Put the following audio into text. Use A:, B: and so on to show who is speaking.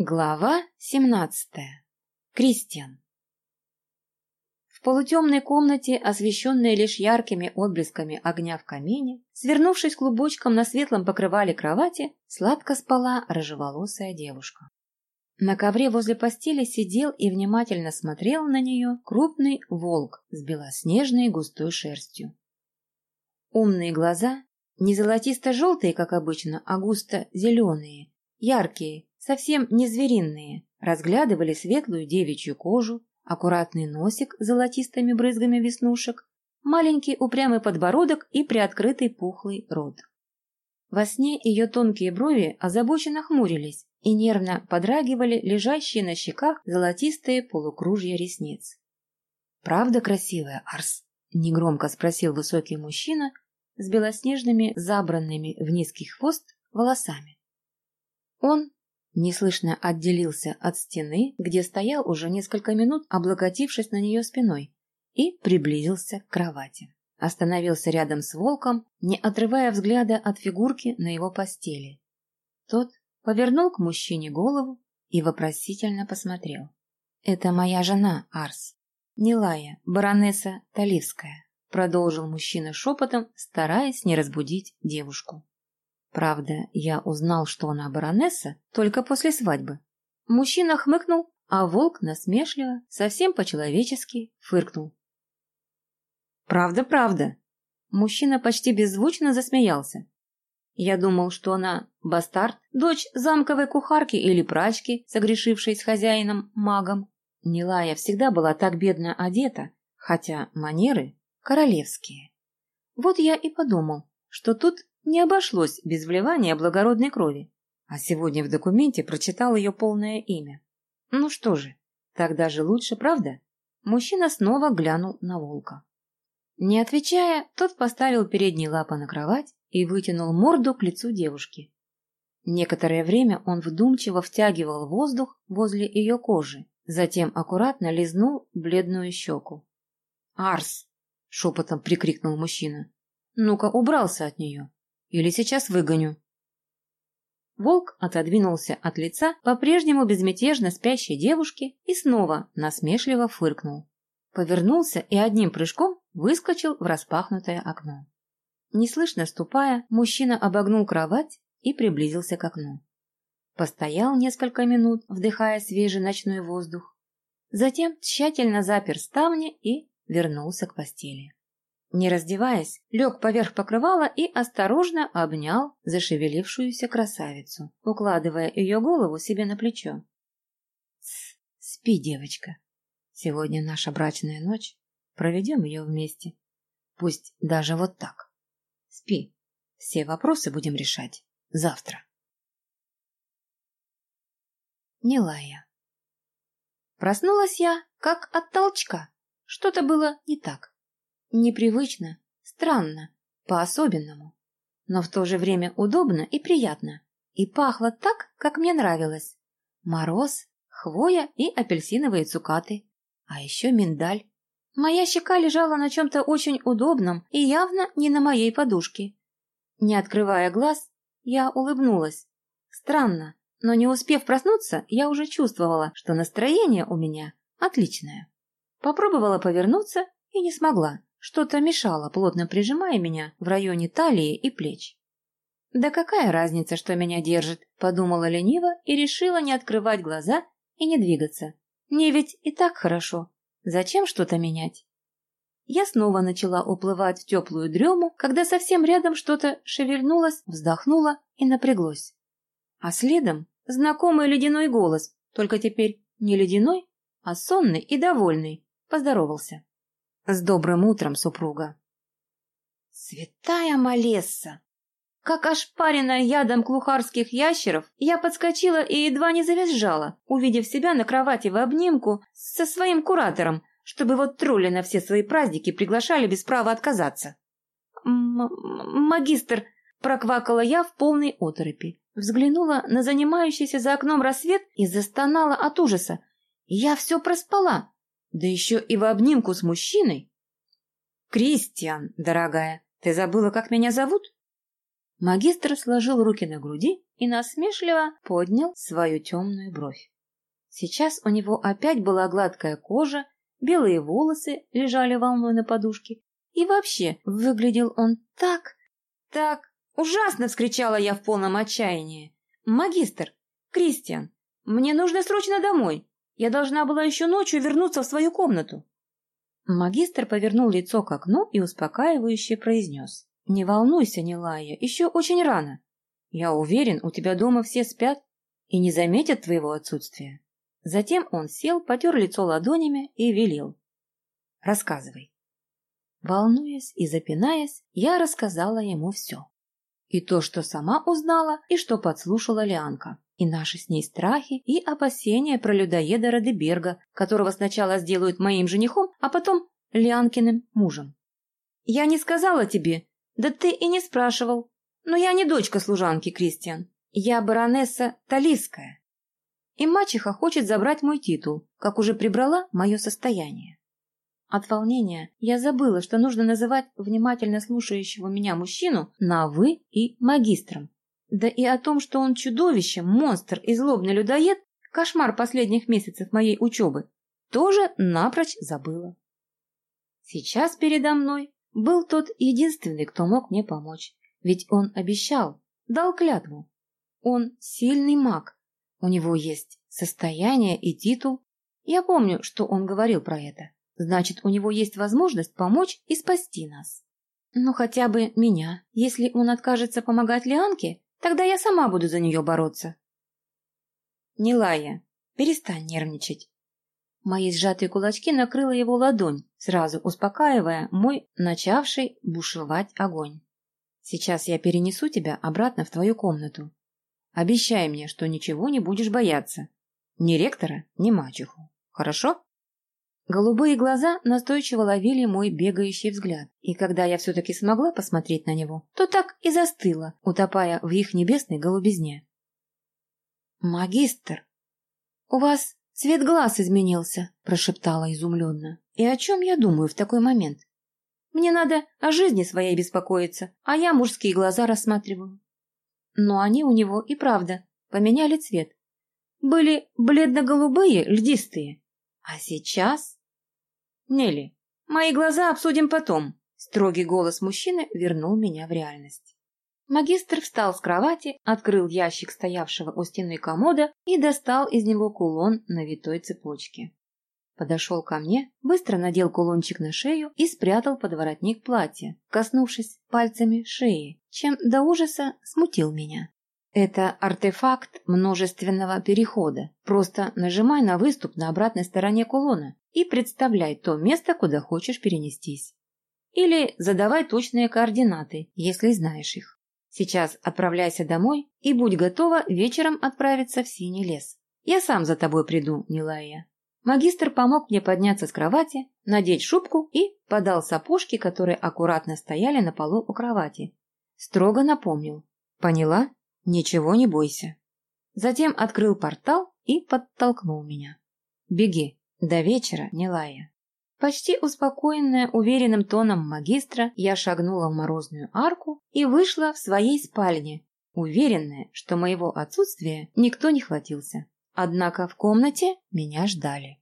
A: Глава семнадцатая. Кристиан. В полутемной комнате, освещенной лишь яркими отблесками огня в камине, свернувшись клубочком на светлом покрывале кровати, сладко спала рыжеволосая девушка. На ковре возле постели сидел и внимательно смотрел на нее крупный волк с белоснежной густой шерстью. Умные глаза, не золотисто-желтые, как обычно, а густо-зеленые, яркие, совсем не звериные, разглядывали светлую девичью кожу, аккуратный носик с золотистыми брызгами веснушек, маленький упрямый подбородок и приоткрытый пухлый рот. Во сне ее тонкие брови озабоченно хмурились и нервно подрагивали лежащие на щеках золотистые полукружья ресниц. «Правда красивая, Арс?» — негромко спросил высокий мужчина с белоснежными, забранными в низкий хвост волосами. Он неслышно отделился от стены, где стоял уже несколько минут, облокотившись на нее спиной, и приблизился к кровати. Остановился рядом с волком, не отрывая взгляда от фигурки на его постели. Тот повернул к мужчине голову и вопросительно посмотрел. «Это моя жена, Арс, Нилая, баронесса Таливская», продолжил мужчина шепотом, стараясь не разбудить девушку. Правда, я узнал, что она баронесса, только после свадьбы. Мужчина хмыкнул, а волк насмешливо, совсем по-человечески, фыркнул. «Правда, правда!» Мужчина почти беззвучно засмеялся. Я думал, что она бастард, дочь замковой кухарки или прачки, согрешившей с хозяином-магом. Нилая всегда была так бедно одета, хотя манеры королевские. Вот я и подумал, что тут не обошлось без вливания благородной крови. А сегодня в документе прочитал ее полное имя. Ну что же, тогда же лучше, правда? Мужчина снова глянул на волка. Не отвечая, тот поставил передние лапы на кровать и вытянул морду к лицу девушки. Некоторое время он вдумчиво втягивал воздух возле ее кожи, затем аккуратно лизнул бледную щеку. «Арс!» — шепотом прикрикнул мужчина. «Ну-ка, убрался от нее!» Или сейчас выгоню. Волк отодвинулся от лица по-прежнему безмятежно спящей девушки и снова насмешливо фыркнул. Повернулся и одним прыжком выскочил в распахнутое окно. Неслышно ступая, мужчина обогнул кровать и приблизился к окну. Постоял несколько минут, вдыхая свежий ночной воздух. Затем тщательно запер ставни и вернулся к постели. Не раздеваясь, лег поверх покрывала и осторожно обнял зашевелившуюся красавицу, укладывая ее голову себе на плечо. «Спи, девочка. Сегодня наша брачная ночь. Проведем ее вместе. Пусть даже вот так. Спи. Все вопросы будем решать завтра». Нелая. Проснулась я, как от толчка. Что-то было не так. Непривычно, странно, по-особенному. Но в то же время удобно и приятно. И пахло так, как мне нравилось. Мороз, хвоя и апельсиновые цукаты. А еще миндаль. Моя щека лежала на чем-то очень удобном и явно не на моей подушке. Не открывая глаз, я улыбнулась. Странно, но не успев проснуться, я уже чувствовала, что настроение у меня отличное. Попробовала повернуться и не смогла. Что-то мешало, плотно прижимая меня в районе талии и плеч. «Да какая разница, что меня держит?» – подумала лениво и решила не открывать глаза и не двигаться. «Мне ведь и так хорошо. Зачем что-то менять?» Я снова начала уплывать в теплую дрему, когда совсем рядом что-то шевельнулось, вздохнуло и напряглось. А следом знакомый ледяной голос, только теперь не ледяной, а сонный и довольный, поздоровался. С добрым утром, супруга. Святая Малесса! Как ошпаренная ядом клухарских ящеров, я подскочила и едва не завизжала, увидев себя на кровати в обнимку со своим куратором, чтобы вот тролли на все свои праздники приглашали без права отказаться. «Магистр!» — проквакала я в полной оторопи. Взглянула на занимающийся за окном рассвет и застонала от ужаса. Я все проспала. Да еще и в обнимку с мужчиной. «Кристиан, дорогая, ты забыла, как меня зовут?» Магистр сложил руки на груди и насмешливо поднял свою темную бровь. Сейчас у него опять была гладкая кожа, белые волосы лежали волной на подушке, и вообще выглядел он так, так ужасно, вскричала я в полном отчаянии. Магистр, Кристиан, мне нужно срочно домой. Я должна была еще ночью вернуться в свою комнату. Магистр повернул лицо к окну и успокаивающе произнес. «Не волнуйся, Нилая, еще очень рано. Я уверен, у тебя дома все спят и не заметят твоего отсутствия». Затем он сел, потер лицо ладонями и велел. «Рассказывай». Волнуясь и запинаясь, я рассказала ему все. И то, что сама узнала, и что подслушала Лианка. И наши с ней страхи, и опасения про людоеда Радеберга, которого сначала сделают моим женихом, а потом Лианкиным мужем. «Я не сказала тебе, да ты и не спрашивал. Но я не дочка служанки, Кристиан. Я баронесса Талийская. И мачеха хочет забрать мой титул, как уже прибрала мое состояние. От волнения я забыла, что нужно называть внимательно слушающего меня мужчину на «вы» и магистром. Да и о том, что он чудовище, монстр и злобный людоед, кошмар последних месяцев моей учебы, тоже напрочь забыла. Сейчас передо мной был тот единственный, кто мог мне помочь. Ведь он обещал, дал клятву. Он сильный маг. У него есть состояние и титул. Я помню, что он говорил про это. Значит, у него есть возможность помочь и спасти нас. Ну, хотя бы меня. Если он откажется помогать Лианке, тогда я сама буду за нее бороться. Нилая, перестань нервничать. Мои сжатые кулачки накрыла его ладонь, сразу успокаивая мой начавший бушевать огонь. Сейчас я перенесу тебя обратно в твою комнату. Обещай мне, что ничего не будешь бояться. Ни ректора, ни мачеху. Хорошо? Голубые глаза настойчиво ловили мой бегающий взгляд, и когда я все-таки смогла посмотреть на него, то так и застыла, утопая в их небесной голубизне. «Магистр, у вас цвет глаз изменился», – прошептала изумленно. «И о чем я думаю в такой момент? Мне надо о жизни своей беспокоиться, а я мужские глаза рассматриваю». Но они у него и правда поменяли цвет. Были бледно-голубые, льдистые. А сейчас «Нелли, мои глаза обсудим потом», — строгий голос мужчины вернул меня в реальность. Магистр встал с кровати, открыл ящик стоявшего у стены комода и достал из него кулон на витой цепочке. Подошел ко мне, быстро надел кулончик на шею и спрятал под воротник платья, коснувшись пальцами шеи, чем до ужаса смутил меня. Это артефакт множественного перехода. Просто нажимай на выступ на обратной стороне кулона и представляй то место, куда хочешь перенестись. Или задавай точные координаты, если знаешь их. Сейчас отправляйся домой и будь готова вечером отправиться в Синий лес. Я сам за тобой приду, Нилая. Магистр помог мне подняться с кровати, надеть шубку и подал сапожки, которые аккуратно стояли на полу у кровати. Строго напомнил. Поняла? Ничего не бойся. Затем открыл портал и подтолкнул меня. Беги, до вечера, не лая. Почти успокоенная уверенным тоном магистра, я шагнула в морозную арку и вышла в своей спальне, уверенная, что моего отсутствия никто не хватился. Однако в комнате меня ждали.